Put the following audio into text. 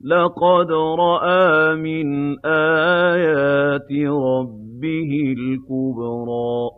لَقَدْ رَأَىٰ مِنْ آيَاتِ رَبِّهِ الْكُبْرَىٰ